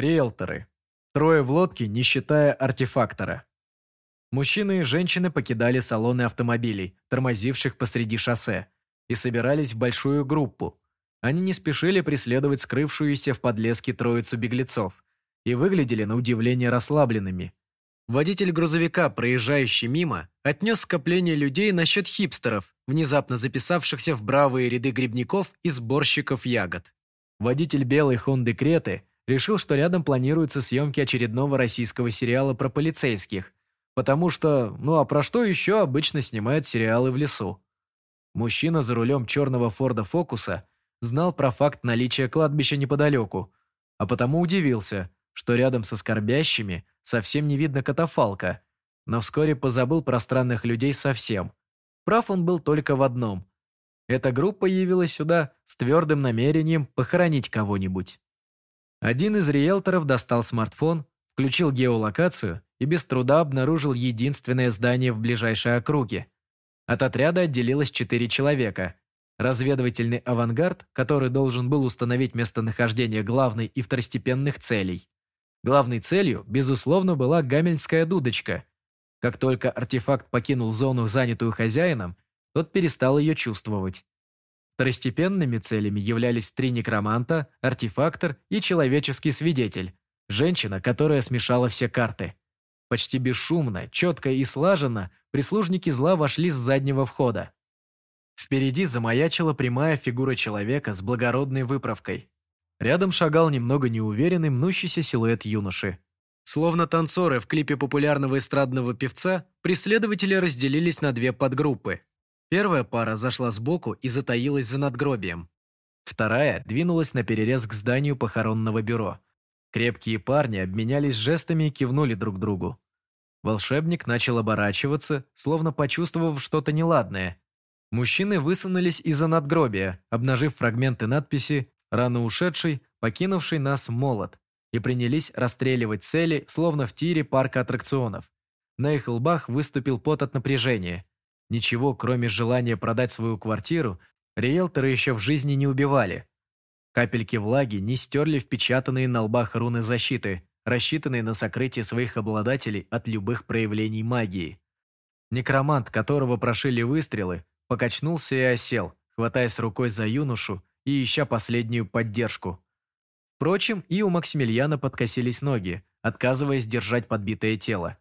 Риэлторы. Трое в лодке, не считая артефактора. Мужчины и женщины покидали салоны автомобилей, тормозивших посреди шоссе, и собирались в большую группу. Они не спешили преследовать скрывшуюся в подлеске троицу беглецов и выглядели на удивление расслабленными. Водитель грузовика, проезжающий мимо, отнес скопление людей насчет хипстеров, внезапно записавшихся в бравые ряды грибников и сборщиков ягод. Водитель белой Хонды Креты решил, что рядом планируются съемки очередного российского сериала про полицейских, потому что, ну а про что еще обычно снимают сериалы в лесу? Мужчина за рулем черного Форда Фокуса знал про факт наличия кладбища неподалеку, а потому удивился, что рядом со скорбящими совсем не видно катафалка, но вскоре позабыл про странных людей совсем. Прав он был только в одном. Эта группа явилась сюда с твердым намерением похоронить кого-нибудь. Один из риэлторов достал смартфон, включил геолокацию и без труда обнаружил единственное здание в ближайшей округе. От отряда отделилось четыре человека. Разведывательный авангард, который должен был установить местонахождение главной и второстепенных целей. Главной целью, безусловно, была гамельская дудочка. Как только артефакт покинул зону, занятую хозяином, тот перестал ее чувствовать. Второстепенными целями являлись три некроманта, артефактор и человеческий свидетель, женщина, которая смешала все карты. Почти бесшумно, четко и слаженно прислужники зла вошли с заднего входа. Впереди замаячила прямая фигура человека с благородной выправкой. Рядом шагал немного неуверенный мнущийся силуэт юноши. Словно танцоры в клипе популярного эстрадного певца, преследователи разделились на две подгруппы. Первая пара зашла сбоку и затаилась за надгробием. Вторая двинулась на перерез к зданию похоронного бюро. Крепкие парни обменялись жестами и кивнули друг другу. Волшебник начал оборачиваться, словно почувствовав что-то неладное. Мужчины высунулись из-за надгробия, обнажив фрагменты надписи «Рано ушедший, покинувший нас молот», и принялись расстреливать цели, словно в тире парка аттракционов. На их лбах выступил пот от напряжения. Ничего, кроме желания продать свою квартиру, риэлторы еще в жизни не убивали. Капельки влаги не стерли впечатанные на лбах руны защиты, рассчитанные на сокрытие своих обладателей от любых проявлений магии. Некромант, которого прошили выстрелы, покачнулся и осел, хватаясь рукой за юношу и ища последнюю поддержку. Впрочем, и у Максимилиана подкосились ноги, отказываясь держать подбитое тело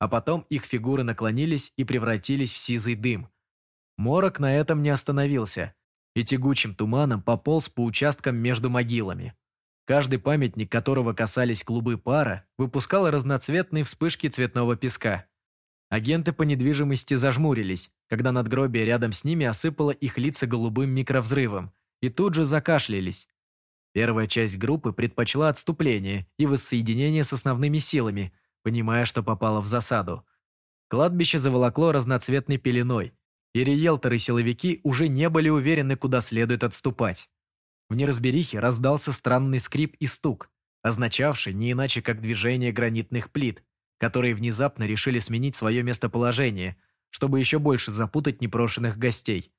а потом их фигуры наклонились и превратились в сизый дым. Морок на этом не остановился и тягучим туманом пополз по участкам между могилами. Каждый памятник, которого касались клубы пара, выпускал разноцветные вспышки цветного песка. Агенты по недвижимости зажмурились, когда надгробие рядом с ними осыпало их лица голубым микровзрывом, и тут же закашлялись. Первая часть группы предпочла отступление и воссоединение с основными силами, понимая, что попала в засаду. Кладбище заволокло разноцветной пеленой, и риэлторы-силовики уже не были уверены, куда следует отступать. В неразберихе раздался странный скрип и стук, означавший не иначе как движение гранитных плит, которые внезапно решили сменить свое местоположение, чтобы еще больше запутать непрошенных гостей.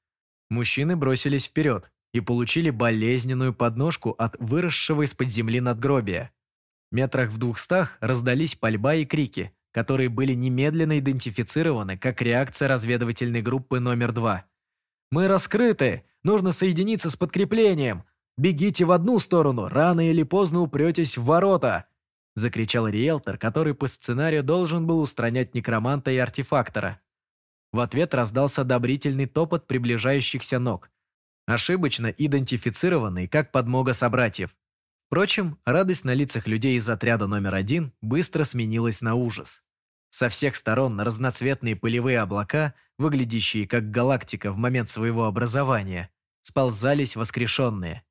Мужчины бросились вперед и получили болезненную подножку от выросшего из-под земли надгробия. Метрах в двухстах раздались пальба и крики, которые были немедленно идентифицированы как реакция разведывательной группы номер два. «Мы раскрыты! Нужно соединиться с подкреплением! Бегите в одну сторону, рано или поздно упретесь в ворота!» закричал риэлтор, который по сценарию должен был устранять некроманта и артефактора. В ответ раздался одобрительный топот приближающихся ног, ошибочно идентифицированный как подмога собратьев. Впрочем, радость на лицах людей из отряда номер один быстро сменилась на ужас. Со всех сторон разноцветные пылевые облака, выглядящие как галактика в момент своего образования, сползались воскрешенные.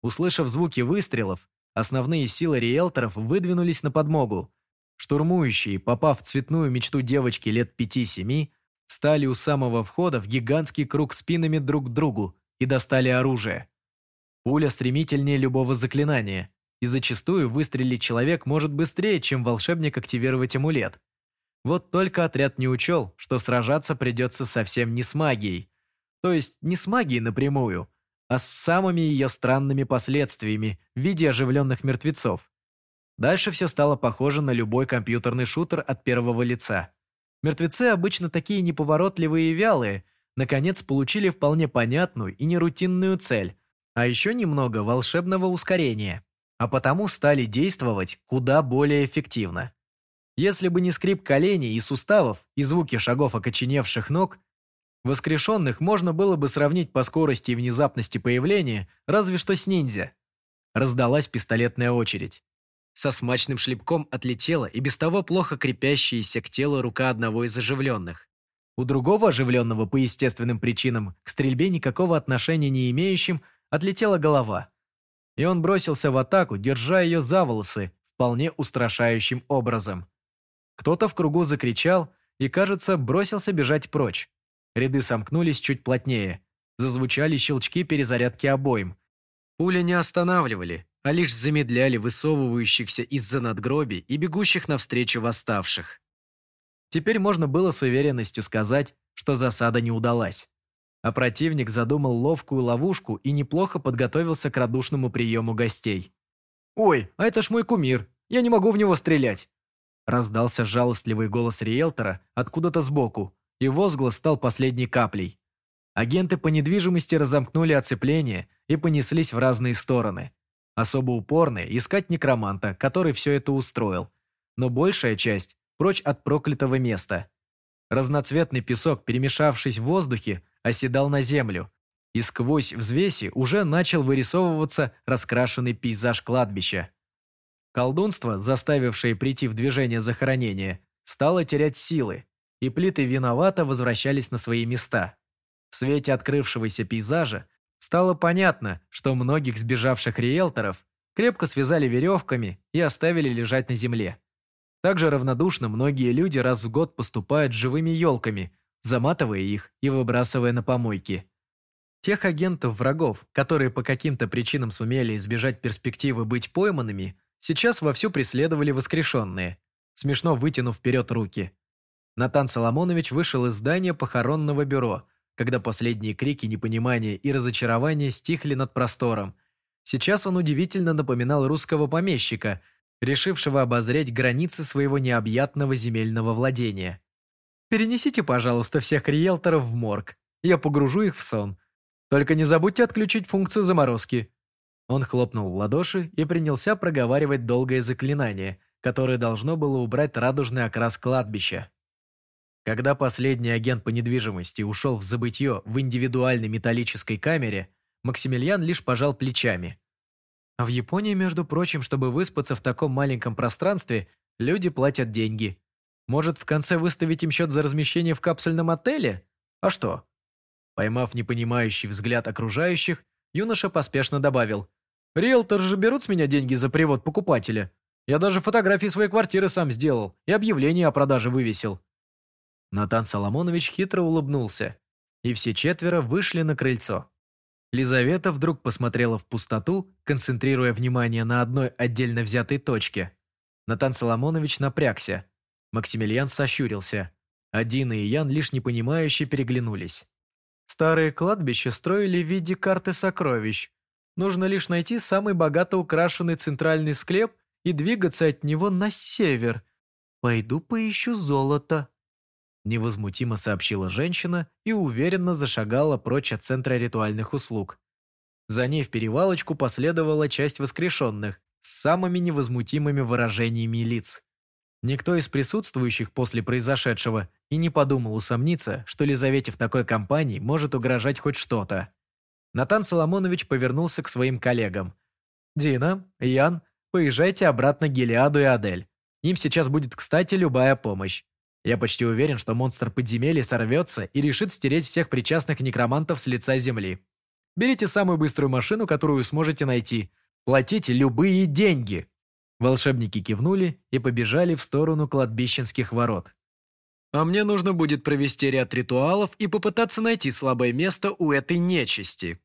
Услышав звуки выстрелов, основные силы риэлторов выдвинулись на подмогу. Штурмующие, попав в цветную мечту девочки лет пяти-семи, встали у самого входа в гигантский круг спинами друг к другу и достали оружие. Пуля стремительнее любого заклинания, и зачастую выстрелить человек может быстрее, чем волшебник активировать амулет. Вот только отряд не учел, что сражаться придется совсем не с магией. То есть не с магией напрямую, а с самыми ее странными последствиями в виде оживленных мертвецов. Дальше все стало похоже на любой компьютерный шутер от первого лица. Мертвецы обычно такие неповоротливые и вялые, наконец получили вполне понятную и нерутинную цель, а еще немного волшебного ускорения, а потому стали действовать куда более эффективно. Если бы не скрип коленей и суставов и звуки шагов окоченевших ног, воскрешенных можно было бы сравнить по скорости и внезапности появления разве что с ниндзя. Раздалась пистолетная очередь. Со смачным шлепком отлетела и без того плохо крепящаяся к телу рука одного из оживленных. У другого оживленного по естественным причинам к стрельбе никакого отношения не имеющим отлетела голова. И он бросился в атаку, держа ее за волосы, вполне устрашающим образом. Кто-то в кругу закричал и, кажется, бросился бежать прочь. Ряды сомкнулись чуть плотнее. Зазвучали щелчки перезарядки обоим. Пули не останавливали, а лишь замедляли высовывающихся из-за надгробий и бегущих навстречу восставших. Теперь можно было с уверенностью сказать, что засада не удалась. А противник задумал ловкую ловушку и неплохо подготовился к радушному приему гостей. «Ой, а это ж мой кумир, я не могу в него стрелять!» Раздался жалостливый голос риэлтора откуда-то сбоку, и возглас стал последней каплей. Агенты по недвижимости разомкнули оцепление и понеслись в разные стороны. Особо упорные искать некроманта, который все это устроил. Но большая часть прочь от проклятого места. Разноцветный песок, перемешавшись в воздухе, оседал на землю, и сквозь взвеси уже начал вырисовываться раскрашенный пейзаж кладбища. Колдунство, заставившее прийти в движение захоронения, стало терять силы, и плиты виновато возвращались на свои места. В свете открывшегося пейзажа стало понятно, что многих сбежавших риэлторов крепко связали веревками и оставили лежать на земле. Также равнодушно многие люди раз в год поступают с живыми елками, заматывая их и выбрасывая на помойки. Тех агентов-врагов, которые по каким-то причинам сумели избежать перспективы быть пойманными, Сейчас вовсю преследовали воскрешенные, смешно вытянув вперед руки. Натан Соломонович вышел из здания похоронного бюро, когда последние крики непонимания и разочарования стихли над простором. Сейчас он удивительно напоминал русского помещика, решившего обозреть границы своего необъятного земельного владения. «Перенесите, пожалуйста, всех риэлторов в морг. Я погружу их в сон. Только не забудьте отключить функцию заморозки. Он хлопнул в ладоши и принялся проговаривать долгое заклинание, которое должно было убрать радужный окрас кладбища. Когда последний агент по недвижимости ушел в забытье в индивидуальной металлической камере, Максимилиан лишь пожал плечами. А в Японии, между прочим, чтобы выспаться в таком маленьком пространстве, люди платят деньги. Может, в конце выставить им счет за размещение в капсульном отеле? А что? Поймав непонимающий взгляд окружающих, юноша поспешно добавил. Риэлторы же берут с меня деньги за привод покупателя. Я даже фотографии своей квартиры сам сделал и объявление о продаже вывесил». Натан Соломонович хитро улыбнулся, и все четверо вышли на крыльцо. Лизавета вдруг посмотрела в пустоту, концентрируя внимание на одной отдельно взятой точке. Натан Соломонович напрягся. Максимилиан сощурился. Один и Ян лишь непонимающе переглянулись. Старые кладбища строили в виде карты сокровищ, Нужно лишь найти самый богато украшенный центральный склеп и двигаться от него на север. Пойду поищу золото». Невозмутимо сообщила женщина и уверенно зашагала прочь от центра ритуальных услуг. За ней в перевалочку последовала часть воскрешенных с самыми невозмутимыми выражениями лиц. Никто из присутствующих после произошедшего и не подумал усомниться, что Лизавете в такой компании может угрожать хоть что-то. Натан Соломонович повернулся к своим коллегам. «Дина, Ян, поезжайте обратно к Гелиаду и Адель. Им сейчас будет кстати любая помощь. Я почти уверен, что монстр подземелья сорвется и решит стереть всех причастных некромантов с лица земли. Берите самую быструю машину, которую сможете найти. Платите любые деньги!» Волшебники кивнули и побежали в сторону кладбищенских ворот. «А мне нужно будет провести ряд ритуалов и попытаться найти слабое место у этой нечисти»,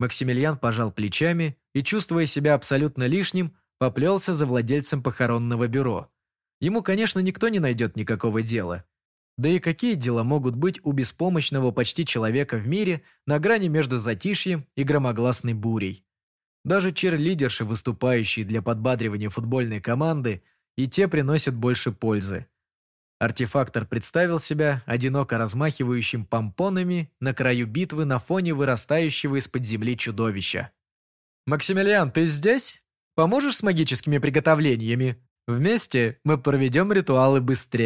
Максимилиан пожал плечами и, чувствуя себя абсолютно лишним, поплелся за владельцем похоронного бюро. Ему, конечно, никто не найдет никакого дела. Да и какие дела могут быть у беспомощного почти человека в мире на грани между затишьем и громогласной бурей? Даже черлидерши, выступающие для подбадривания футбольной команды, и те приносят больше пользы. Артефактор представил себя одиноко размахивающим помпонами на краю битвы на фоне вырастающего из-под земли чудовища. «Максимилиан, ты здесь? Поможешь с магическими приготовлениями? Вместе мы проведем ритуалы быстрее».